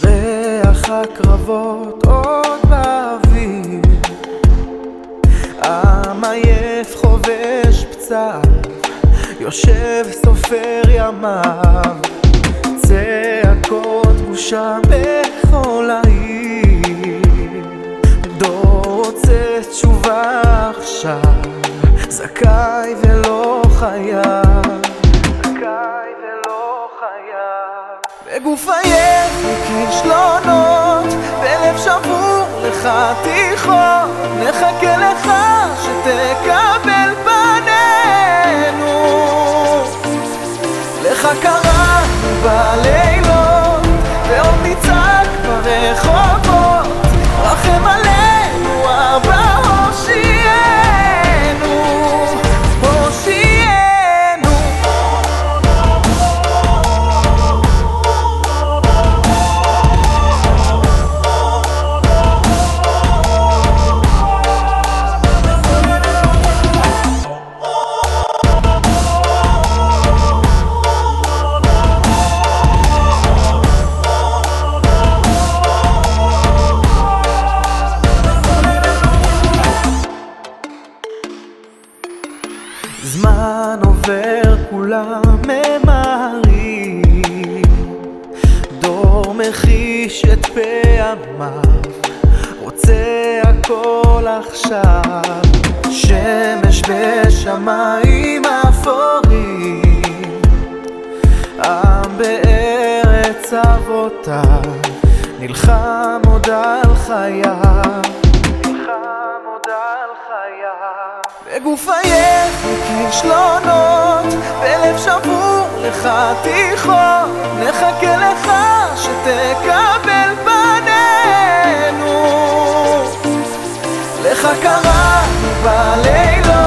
רחובות עוד באוויר. עם עייף חובש פצעיו יושב סופר ימיו. צעקות בושה בכל בגוף עייף מכישלונות בלב שבור לחתיכות נחכה לך שתקבל פנינו לך קראנו בלילות ועוד נצעק ברחובות כולם ממהרים. דור מחיש את פעמיו רוצה הכל עכשיו. שמש בשמיים אפורים. עם בארץ אבותיו נלחם עוד על חייו. נלחם עוד על חייו בגופייך מכישלונות, בלב שבור לחתיכות, נחכה לך שתקבל פנינו. לך קראנו בלילות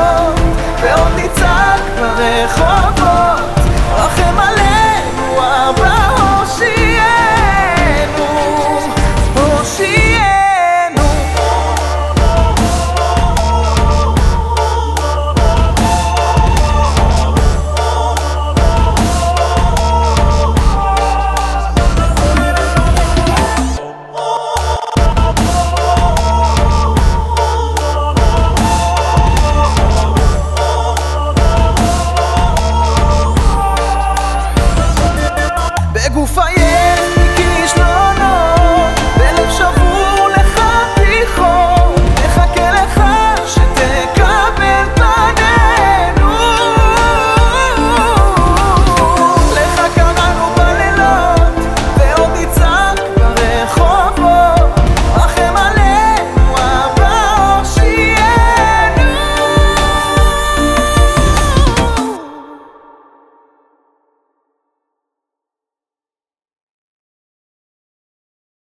cego, falhei.